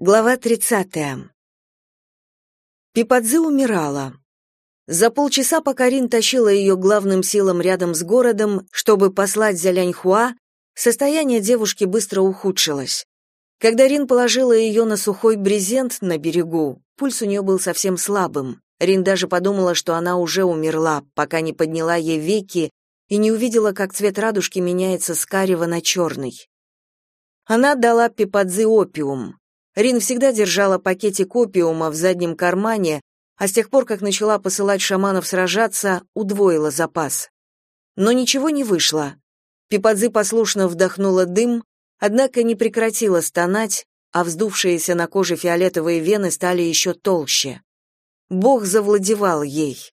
Глава 30. Пипадзе умирала. За полчаса, пока Рин тащила ее главным силам рядом с городом, чтобы послать за Ляньхуа, состояние девушки быстро ухудшилось. Когда Рин положила ее на сухой брезент на берегу, пульс у нее был совсем слабым. Рин даже подумала, что она уже умерла, пока не подняла ей веки и не увидела, как цвет радужки меняется с карего на черный. Она дала Пипадзе опиум, Рин всегда держала пакетик опиума в заднем кармане, а с тех пор, как начала посылать шаманов сражаться, удвоила запас. Но ничего не вышло. Пипадзы послушно вдохнула дым, однако не прекратила стонать, а вздувшиеся на коже фиолетовые вены стали еще толще. Бог завладевал ей.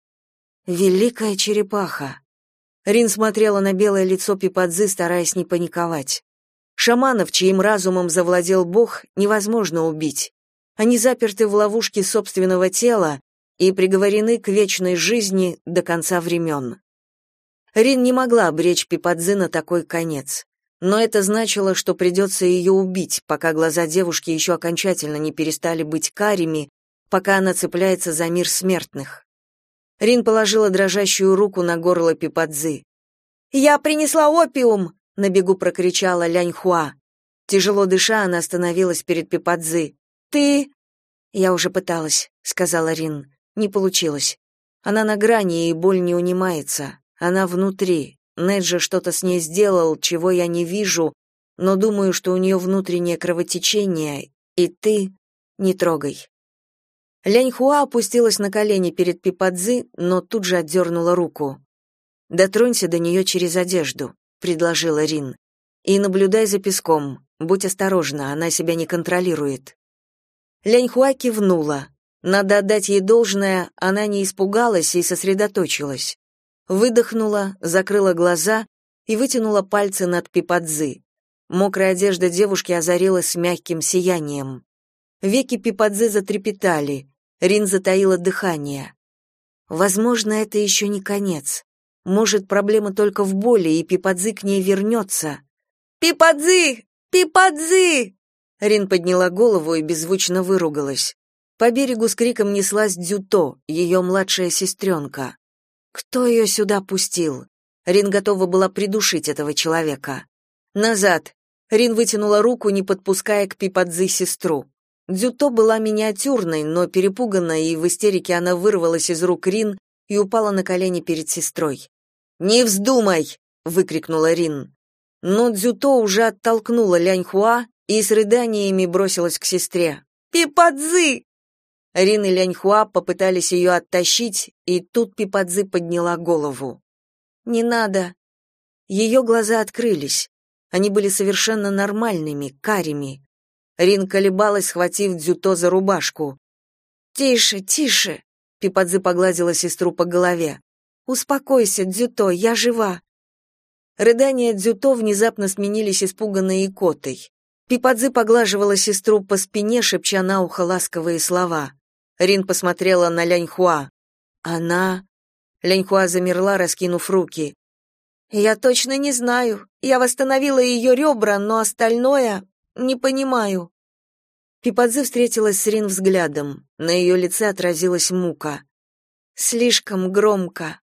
Великая черепаха. Рин смотрела на белое лицо Пипадзы, стараясь не паниковать. Шаманов, чьим разумом завладел Бог, невозможно убить. Они заперты в ловушке собственного тела и приговорены к вечной жизни до конца времен. Рин не могла обречь Пипадзы на такой конец. Но это значило, что придется ее убить, пока глаза девушки еще окончательно не перестали быть карими, пока она цепляется за мир смертных. Рин положила дрожащую руку на горло Пипадзы. «Я принесла опиум!» На бегу прокричала Ляньхуа. Тяжело дыша, она остановилась перед Пипадзы. Ты Я уже пыталась, сказала Рин. Не получилось. Она на грани, и боль не унимается. Она внутри. Неджи что-то с ней сделал, чего я не вижу, но думаю, что у нее внутреннее кровотечение, и ты не трогай. Ляньхуа опустилась на колени перед Пипадзы, но тут же отдернула руку. Дотронься до нее через одежду предложила Рин. И наблюдай за песком. Будь осторожна, она себя не контролирует. Ляньхуа кивнула. Надо отдать ей должное, она не испугалась и сосредоточилась. Выдохнула, закрыла глаза и вытянула пальцы над Пипадзы. Мокрая одежда девушки озарилась мягким сиянием. Веки Пипадзы затрепетали. Рин затаила дыхание. Возможно, это еще не конец. Может, проблема только в боли, и Пипадзы к ней вернется. «Пипадзы! Пипадзы!» Рин подняла голову и беззвучно выругалась. По берегу с криком неслась Дзюто, ее младшая сестренка. Кто ее сюда пустил? Рин готова была придушить этого человека. Назад. Рин вытянула руку, не подпуская к Пипадзы сестру. Дзюто была миниатюрной, но перепуганной, и в истерике она вырвалась из рук Рин и упала на колени перед сестрой. «Не вздумай!» — выкрикнула Рин. Но Дзюто уже оттолкнула Ляньхуа и с рыданиями бросилась к сестре. «Пипадзы!» Рин и Ляньхуа попытались ее оттащить, и тут Пипадзы подняла голову. «Не надо!» Ее глаза открылись. Они были совершенно нормальными, карими. Рин колебалась, схватив Дзюто за рубашку. «Тише, тише!» Пипадзы погладила сестру по голове. Успокойся, Дзюто, я жива. Рыдания Дзюто внезапно сменились испуганной икотой. Пипадзы поглаживала сестру по спине, шепча на ухо ласковые слова. Рин посмотрела на Ляньхуа. Она Ляньхуа замерла, раскинув руки. Я точно не знаю. Я восстановила ее ребра, но остальное не понимаю. Пипадзе встретилась с Рин взглядом. На ее лице отразилась мука. Слишком громко.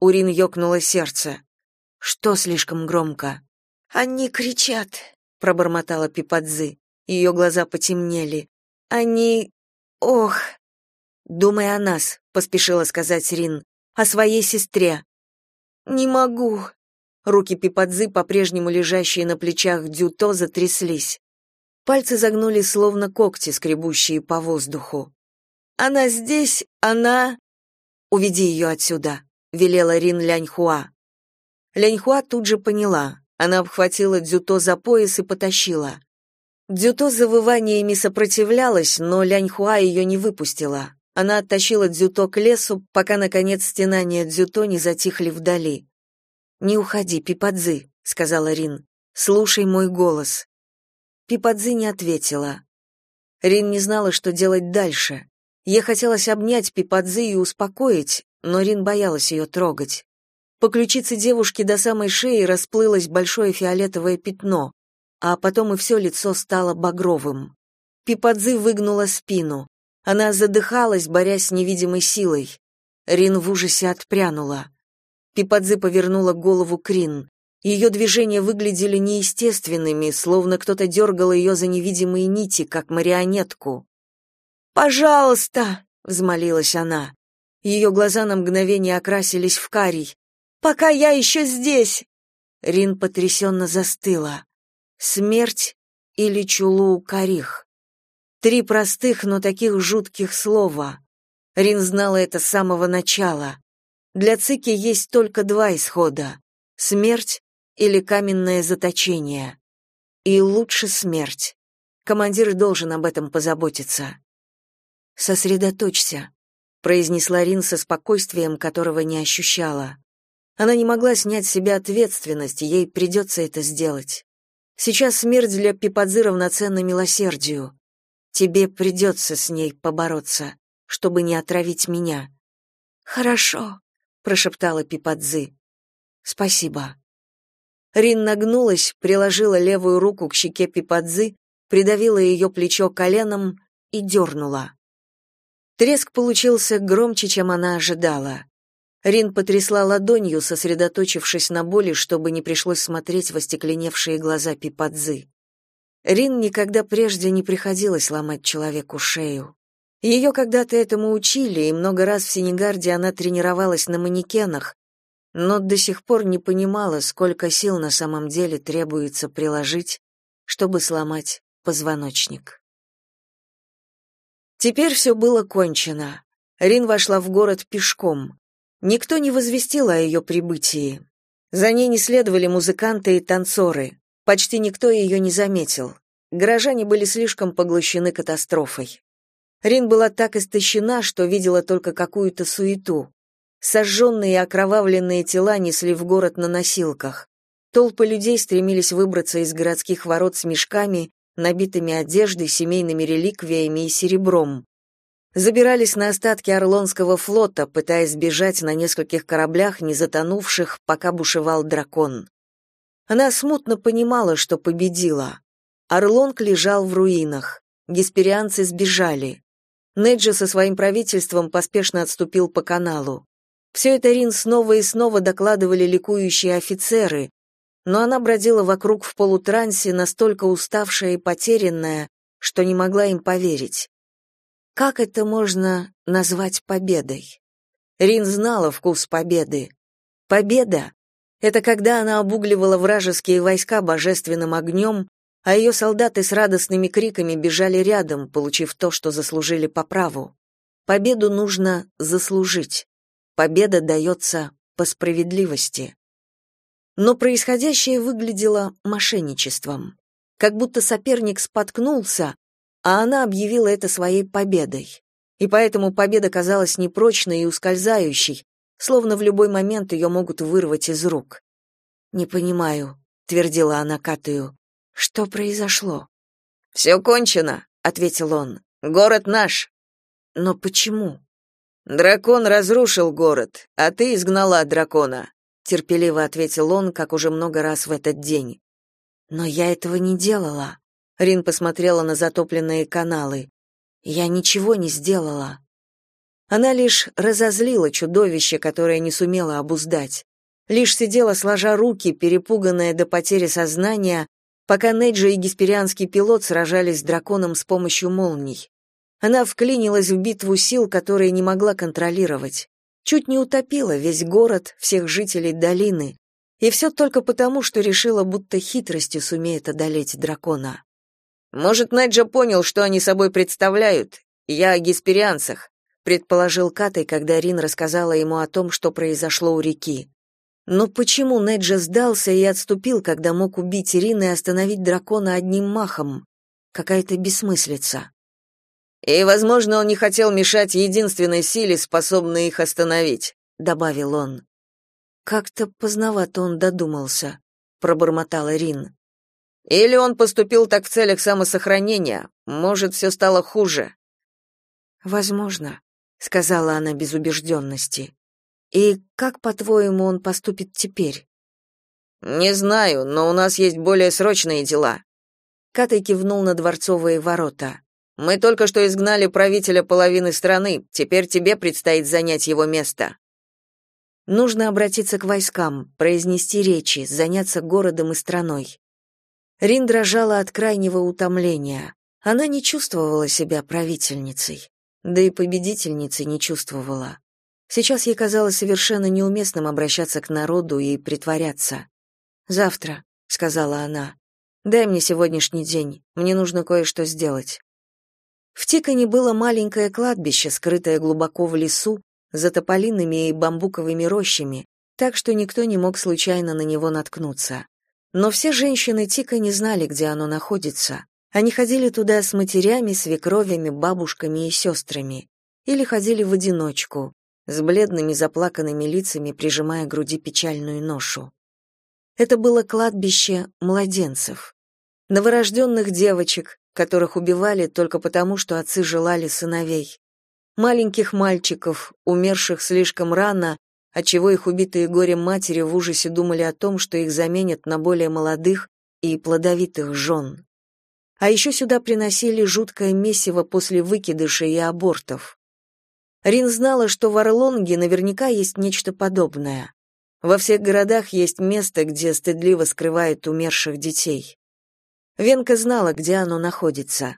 Урин ёкнуло сердце. Что слишком громко? Они кричат, пробормотала Пипадзы. Ее глаза потемнели. Они ох. Думай о нас, поспешила сказать Рин, о своей сестре. Не могу. Руки Пипадзы, по-прежнему лежащие на плечах Дюто, затряслись. Пальцы загнули словно когти, скребущие по воздуху. Она здесь, она Уведи ее отсюда велела Рин Ляньхуа. Ляньхуа тут же поняла. Она обхватила Дзюто за пояс и потащила. Дзюто завываниями сопротивлялась, но Ляньхуа ее не выпустила. Она оттащила Дзюто к лесу, пока, наконец, стенания Дзюто не затихли вдали. «Не уходи, Пипадзы», — сказала Рин. «Слушай мой голос». Пипадзы не ответила. Рин не знала, что делать дальше. Ей хотелось обнять Пипадзы и успокоить, но Рин боялась ее трогать. По ключице девушки до самой шеи расплылось большое фиолетовое пятно, а потом и все лицо стало багровым. Пипадзы выгнула спину. Она задыхалась, борясь с невидимой силой. Рин в ужасе отпрянула. Пипадзы повернула голову к Рин. Ее движения выглядели неестественными, словно кто-то дергал ее за невидимые нити, как марионетку. «Пожалуйста!» — взмолилась она. Ее глаза на мгновение окрасились в карий. «Пока я еще здесь!» Рин потрясенно застыла. «Смерть или Чулу Карих?» Три простых, но таких жутких слова. Рин знала это с самого начала. Для Цики есть только два исхода — смерть или каменное заточение. И лучше смерть. Командир должен об этом позаботиться. «Сосредоточься», — произнесла Рин со спокойствием, которого не ощущала. Она не могла снять с себя ответственность, ей придется это сделать. Сейчас смерть для Пипадзы равноценна милосердию. Тебе придется с ней побороться, чтобы не отравить меня. Хорошо, прошептала Пипадзы. Спасибо. Рин нагнулась, приложила левую руку к щеке Пипадзы, придавила ее плечо коленом и дернула. Треск получился громче, чем она ожидала. Рин потрясла ладонью, сосредоточившись на боли, чтобы не пришлось смотреть в остекленевшие глаза Пипадзы. Рин никогда прежде не приходилось ломать человеку шею. Ее когда-то этому учили, и много раз в Сенегарде она тренировалась на манекенах, но до сих пор не понимала, сколько сил на самом деле требуется приложить, чтобы сломать позвоночник. Теперь все было кончено. Рин вошла в город пешком. Никто не возвестил о ее прибытии. За ней не следовали музыканты и танцоры. Почти никто ее не заметил. Горожане были слишком поглощены катастрофой. Рин была так истощена, что видела только какую-то суету. Сожженные и окровавленные тела несли в город на носилках. Толпы людей стремились выбраться из городских ворот с мешками, набитыми одеждой, семейными реликвиями и серебром. Забирались на остатки Орлонского флота, пытаясь бежать на нескольких кораблях, не затонувших, пока бушевал дракон. Она смутно понимала, что победила. Орлонг лежал в руинах. Гесперианцы сбежали. Неджи со своим правительством поспешно отступил по каналу. Все это Рин снова и снова докладывали ликующие офицеры, но она бродила вокруг в полутрансе, настолько уставшая и потерянная, что не могла им поверить. Как это можно назвать победой? Рин знала вкус победы. Победа — это когда она обугливала вражеские войска божественным огнем, а ее солдаты с радостными криками бежали рядом, получив то, что заслужили по праву. Победу нужно заслужить. Победа дается по справедливости. Но происходящее выглядело мошенничеством. Как будто соперник споткнулся, а она объявила это своей победой. И поэтому победа казалась непрочной и ускользающей, словно в любой момент ее могут вырвать из рук. «Не понимаю», — твердила она Катаю. «Что произошло?» «Все кончено», — ответил он. «Город наш». «Но почему?» Дракон разрушил город, а ты изгнала дракона, терпеливо ответил он, как уже много раз в этот день. Но я этого не делала. Рин посмотрела на затопленные каналы. Я ничего не сделала. Она лишь разозлила чудовище, которое не сумела обуздать. Лишь сидела сложа руки, перепуганная до потери сознания, пока Неджа и гесперианский пилот сражались с драконом с помощью молний. Она вклинилась в битву сил, которые не могла контролировать. Чуть не утопила весь город, всех жителей долины. И все только потому, что решила, будто хитростью сумеет одолеть дракона. «Может, Неджа понял, что они собой представляют? Я о гесперианцах», предположил Катай, когда Рин рассказала ему о том, что произошло у реки. Но почему Неджа сдался и отступил, когда мог убить Рин и остановить дракона одним махом? Какая-то бессмыслица. И, возможно, он не хотел мешать единственной силе, способной их остановить, добавил он. Как-то поздновато он додумался, пробормотала Рин. Или он поступил так в целях самосохранения? Может, все стало хуже? Возможно, сказала она без убежденности. И как, по-твоему, он поступит теперь? Не знаю, но у нас есть более срочные дела. Катай кивнул на дворцовые ворота. Мы только что изгнали правителя половины страны, теперь тебе предстоит занять его место. Нужно обратиться к войскам, произнести речи, заняться городом и страной. Рин дрожала от крайнего утомления. Она не чувствовала себя правительницей, да и победительницей не чувствовала. Сейчас ей казалось совершенно неуместным обращаться к народу и притворяться. «Завтра», — сказала она, — «дай мне сегодняшний день, мне нужно кое-что сделать». В Тикане было маленькое кладбище, скрытое глубоко в лесу, за тополиными и бамбуковыми рощами, так что никто не мог случайно на него наткнуться. Но все женщины Тика не знали, где оно находится. Они ходили туда с матерями, свекровями, бабушками и сестрами. Или ходили в одиночку, с бледными заплаканными лицами, прижимая к груди печальную ношу. Это было кладбище младенцев. Новорожденных девочек, которых убивали только потому, что отцы желали сыновей. Маленьких мальчиков, умерших слишком рано, отчего их убитые горем матери в ужасе думали о том, что их заменят на более молодых и плодовитых жен. А еще сюда приносили жуткое месиво после выкидышей и абортов. Рин знала, что в Орлонге наверняка есть нечто подобное. Во всех городах есть место, где стыдливо скрывают умерших детей. Венка знала, где оно находится.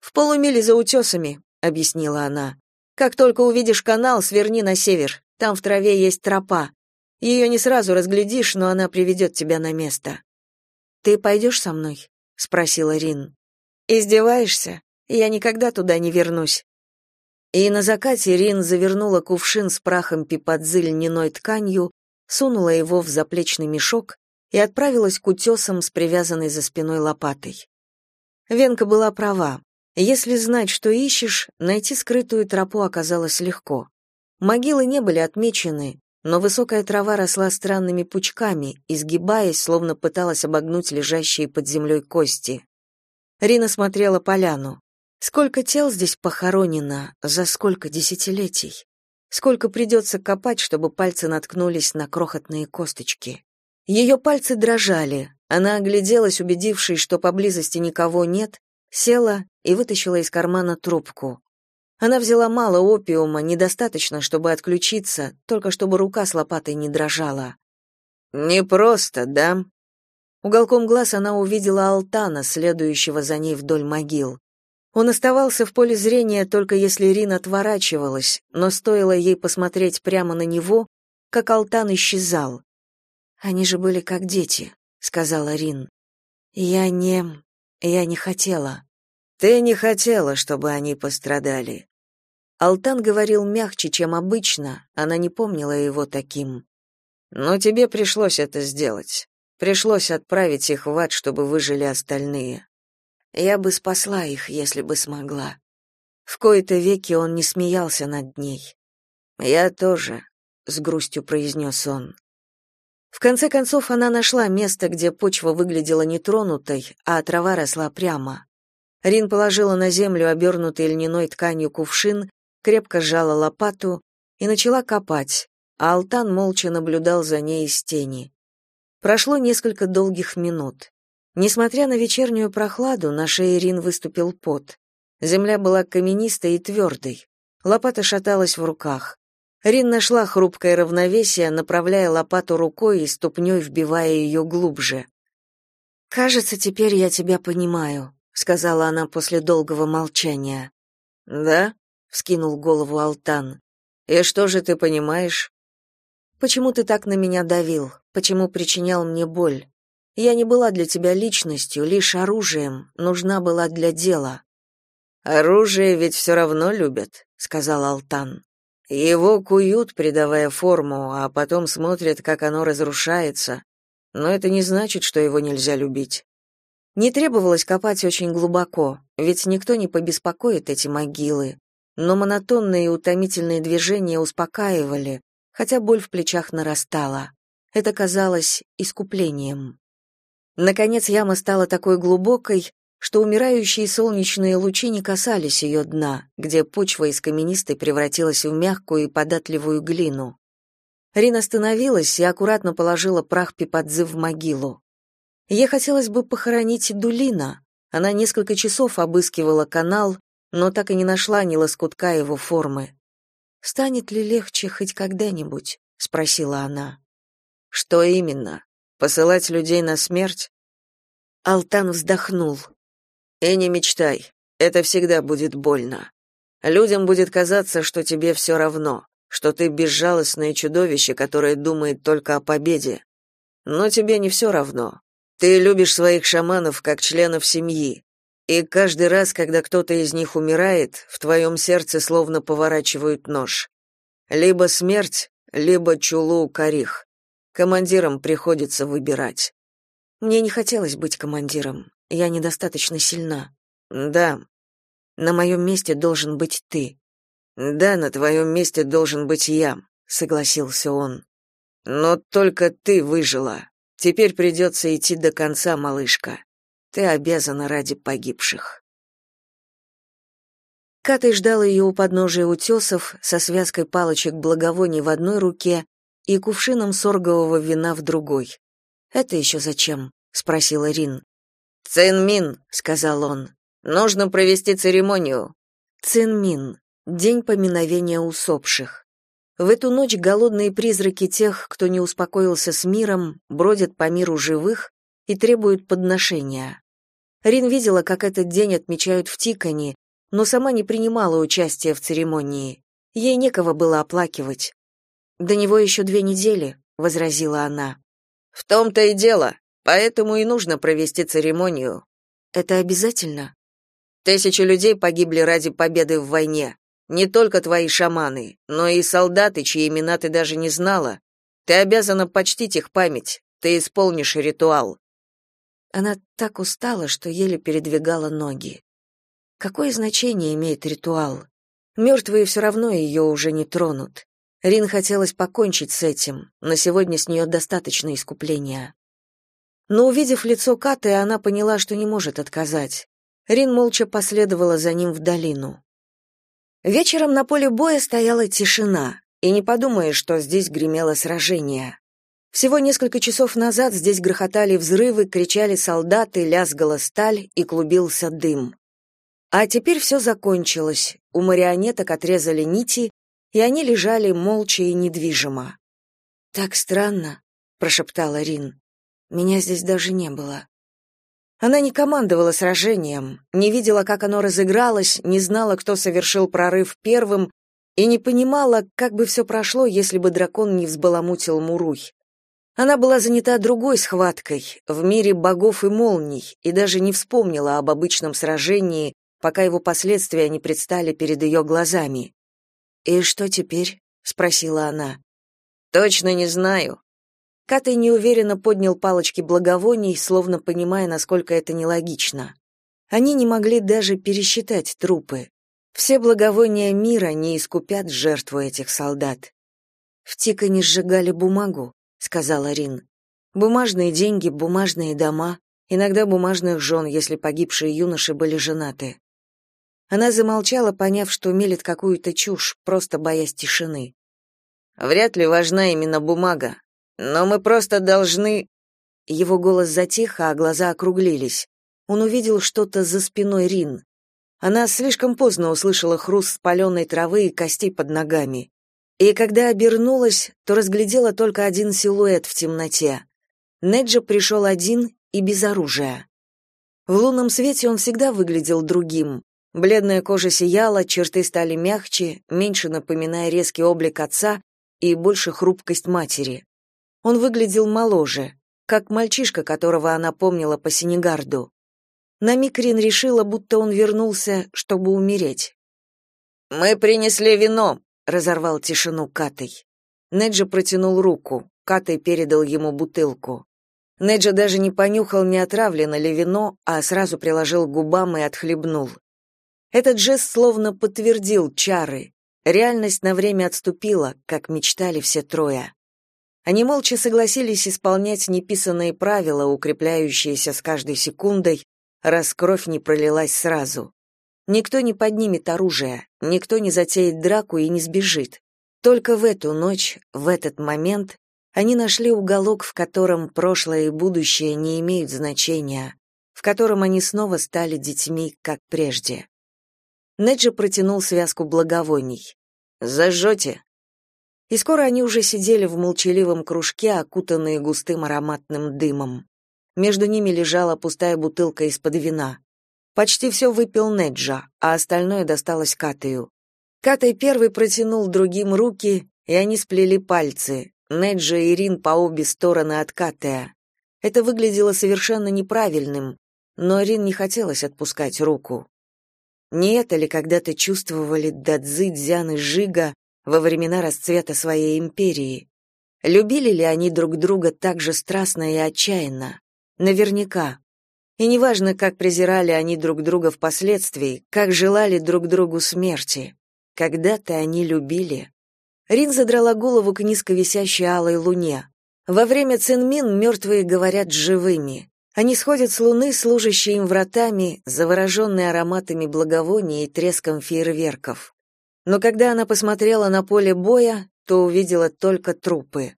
«В полумиле за утесами», — объяснила она. «Как только увидишь канал, сверни на север. Там в траве есть тропа. Ее не сразу разглядишь, но она приведет тебя на место. Ты пойдешь со мной? спросила Рин. Издеваешься? Я никогда туда не вернусь. И на закате Рин завернула кувшин с прахом пипадзы льняной тканью, сунула его в заплечный мешок и отправилась к утесам с привязанной за спиной лопатой. Венка была права. Если знать, что ищешь, найти скрытую тропу оказалось легко. Могилы не были отмечены, но высокая трава росла странными пучками, изгибаясь, словно пыталась обогнуть лежащие под землей кости. Рина смотрела поляну. Сколько тел здесь похоронено, за сколько десятилетий? Сколько придется копать, чтобы пальцы наткнулись на крохотные косточки? Ее пальцы дрожали. Она огляделась, убедившись, что поблизости никого нет, села и вытащила из кармана трубку. Она взяла мало опиума, недостаточно, чтобы отключиться, только чтобы рука с лопатой не дрожала. «Не просто, да?» Уголком глаз она увидела Алтана, следующего за ней вдоль могил. Он оставался в поле зрения только если Рин отворачивалась, но стоило ей посмотреть прямо на него, как Алтан исчезал. «Они же были как дети», — сказала Рин. «Я не... я не хотела». «Ты не хотела, чтобы они пострадали», Алтан говорил мягче, чем обычно, она не помнила его таким. Но тебе пришлось это сделать. Пришлось отправить их в ад, чтобы выжили остальные. Я бы спасла их, если бы смогла. В кои-то веки он не смеялся над ней. Я тоже, с грустью произнес он. В конце концов она нашла место, где почва выглядела нетронутой, а трава росла прямо. Рин положила на землю обернутый льняной тканью кувшин крепко сжала лопату и начала копать, а Алтан молча наблюдал за ней из тени. Прошло несколько долгих минут. Несмотря на вечернюю прохладу, на шее Рин выступил пот. Земля была каменистой и твердой. Лопата шаталась в руках. Рин нашла хрупкое равновесие, направляя лопату рукой и ступней вбивая ее глубже. «Кажется, теперь я тебя понимаю», — сказала она после долгого молчания. «Да?» вскинул голову Алтан. И что же ты понимаешь? Почему ты так на меня давил? Почему причинял мне боль? Я не была для тебя личностью, лишь оружием, нужна была для дела. Оружие ведь все равно любят, сказал Алтан. Его куют, придавая форму, а потом смотрят, как оно разрушается. Но это не значит, что его нельзя любить. Не требовалось копать очень глубоко, ведь никто не побеспокоит эти могилы но монотонные и утомительные движения успокаивали, хотя боль в плечах нарастала. Это казалось искуплением. Наконец яма стала такой глубокой, что умирающие солнечные лучи не касались ее дна, где почва из каменистой превратилась в мягкую и податливую глину. Рин остановилась и аккуратно положила прах Пипадзы в могилу. Ей хотелось бы похоронить Дулина. Она несколько часов обыскивала канал, но так и не нашла ни лоскутка его формы. «Станет ли легче хоть когда-нибудь?» — спросила она. «Что именно? Посылать людей на смерть?» Алтан вздохнул. «И не мечтай, это всегда будет больно. Людям будет казаться, что тебе все равно, что ты безжалостное чудовище, которое думает только о победе. Но тебе не все равно. Ты любишь своих шаманов как членов семьи, и каждый раз, когда кто-то из них умирает, в твоем сердце словно поворачивают нож. Либо смерть, либо чулу карих. Командирам приходится выбирать. Мне не хотелось быть командиром. Я недостаточно сильна. Да. На моем месте должен быть ты. Да, на твоем месте должен быть я, согласился он. Но только ты выжила. Теперь придется идти до конца, малышка. Ты обязана ради погибших. Катай ждал ее у подножия утесов со связкой палочек благовоний в одной руке и кувшином соргового вина в другой. «Это еще зачем?» — спросила Рин. «Цинмин», — сказал он. «Нужно провести церемонию». Цинмин. День поминовения усопших. В эту ночь голодные призраки тех, кто не успокоился с миром, бродят по миру живых и требуют подношения. Рин видела, как этот день отмечают в Тикане, но сама не принимала участия в церемонии. Ей некого было оплакивать. «До него еще две недели», — возразила она. «В том-то и дело. Поэтому и нужно провести церемонию». «Это обязательно?» «Тысячи людей погибли ради победы в войне. Не только твои шаманы, но и солдаты, чьи имена ты даже не знала. Ты обязана почтить их память. Ты исполнишь ритуал. Она так устала, что еле передвигала ноги. Какое значение имеет ритуал? Мертвые все равно ее уже не тронут. Рин хотелось покончить с этим. На сегодня с нее достаточно искупления. Но увидев лицо Каты, она поняла, что не может отказать. Рин молча последовала за ним в долину. Вечером на поле боя стояла тишина, и не подумаешь, что здесь гремело сражение. Всего несколько часов назад здесь грохотали взрывы, кричали солдаты, лязгала сталь и клубился дым. А теперь все закончилось. У марионеток отрезали нити, и они лежали молча и недвижимо. Так странно, прошептала Рин. Меня здесь даже не было. Она не командовала сражением, не видела, как оно разыгралось, не знала, кто совершил прорыв первым, и не понимала, как бы все прошло, если бы дракон не взбаламутил Муруй. Она была занята другой схваткой, в мире богов и молний, и даже не вспомнила об обычном сражении, пока его последствия не предстали перед ее глазами. «И что теперь?» — спросила она. «Точно не знаю. Катай неуверенно поднял палочки благовоний, словно понимая, насколько это нелогично. Они не могли даже пересчитать трупы. Все благовония мира не искупят жертву этих солдат. В Тикане сжигали бумагу, сказала Рин. Бумажные деньги, бумажные дома, иногда бумажных жен, если погибшие юноши были женаты. Она замолчала, поняв, что мелет какую-то чушь, просто боясь тишины. Вряд ли важна именно бумага, но мы просто должны Его голос затих, а глаза округлились. Он увидел что-то за спиной Рин. Она слишком поздно услышала хруст спаленной травы и костей под ногами. И когда обернулась, то разглядела только один силуэт в темноте. Неджа пришел один и без оружия. В лунном свете он всегда выглядел другим. Бледная кожа сияла, черты стали мягче, меньше напоминая резкий облик отца и больше хрупкость матери. Он выглядел моложе, как мальчишка, которого она помнила по Сенегарду. На миг Рин решила, будто он вернулся, чтобы умереть. «Мы принесли вино», — разорвал тишину Катай. Неджа протянул руку, Катай передал ему бутылку. Неджа даже не понюхал, не отравлено ли вино, а сразу приложил к губам и отхлебнул. Этот жест словно подтвердил чары. Реальность на время отступила, как мечтали все трое. Они молча согласились исполнять неписанные правила, укрепляющиеся с каждой секундой, раз кровь не пролилась сразу. Никто не поднимет оружие, никто не затеет драку и не сбежит. Только в эту ночь, в этот момент, они нашли уголок, в котором прошлое и будущее не имеют значения, в котором они снова стали детьми, как прежде. Неджи протянул связку благовоний. «Зажжете?» И скоро они уже сидели в молчаливом кружке, окутанные густым ароматным дымом. Между ними лежала пустая бутылка из-под вина. Почти все выпил Неджа, а остальное досталось Катаю. Катай первый протянул другим руки, и они сплели пальцы. Неджа и Рин по обе стороны от Катая. Это выглядело совершенно неправильным, но Рин не хотелось отпускать руку. Не это ли когда-то чувствовали Дадзи, Дзян и Жига во времена расцвета своей империи? Любили ли они друг друга так же страстно и отчаянно? Наверняка. И неважно, как презирали они друг друга впоследствии, как желали друг другу смерти. Когда-то они любили. Рин задрала голову к низко висящей алой луне. Во время цинмин мертвые говорят живыми. Они сходят с луны, служащие им вратами, завороженные ароматами благовоний и треском фейерверков. Но когда она посмотрела на поле боя, то увидела только трупы.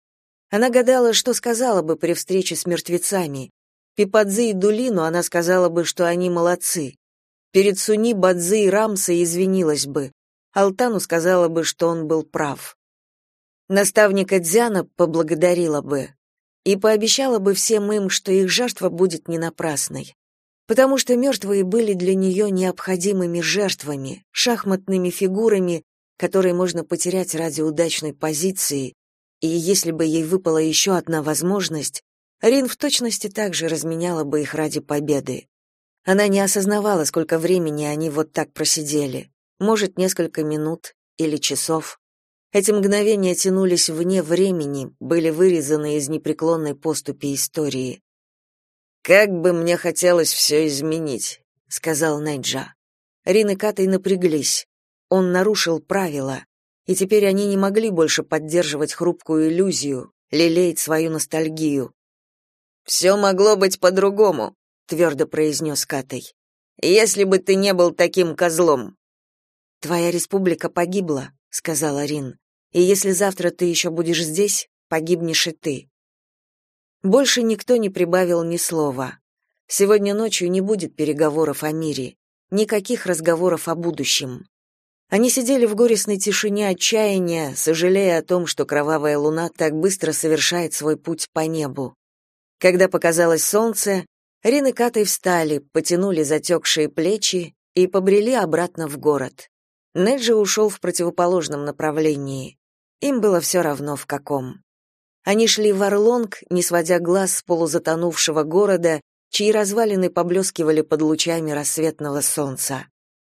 Она гадала, что сказала бы при встрече с мертвецами, Пипадзе и Дулину она сказала бы, что они молодцы. Перед Суни, Бадзе и Рамса извинилась бы. Алтану сказала бы, что он был прав. Наставника Дзяна поблагодарила бы и пообещала бы всем им, что их жертва будет не напрасной, потому что мертвые были для нее необходимыми жертвами, шахматными фигурами, которые можно потерять ради удачной позиции, и если бы ей выпала еще одна возможность, Рин в точности так же разменяла бы их ради победы. Она не осознавала, сколько времени они вот так просидели. Может, несколько минут или часов. Эти мгновения тянулись вне времени, были вырезаны из непреклонной поступи истории. «Как бы мне хотелось все изменить», — сказал Найджа. Рин и Катай напряглись. Он нарушил правила, и теперь они не могли больше поддерживать хрупкую иллюзию, лелеять свою ностальгию. «Все могло быть по-другому», — твердо произнес Катай. «Если бы ты не был таким козлом». «Твоя республика погибла», — сказала Рин. «И если завтра ты еще будешь здесь, погибнешь и ты». Больше никто не прибавил ни слова. Сегодня ночью не будет переговоров о мире, никаких разговоров о будущем. Они сидели в горестной тишине отчаяния, сожалея о том, что кровавая луна так быстро совершает свой путь по небу. Когда показалось солнце, Рин и Катай встали, потянули затекшие плечи и побрели обратно в город. Неджи ушел в противоположном направлении. Им было все равно в каком. Они шли в Орлонг, не сводя глаз с полузатонувшего города, чьи развалины поблескивали под лучами рассветного солнца.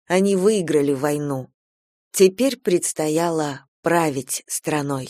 Они выиграли войну. Теперь предстояло править страной.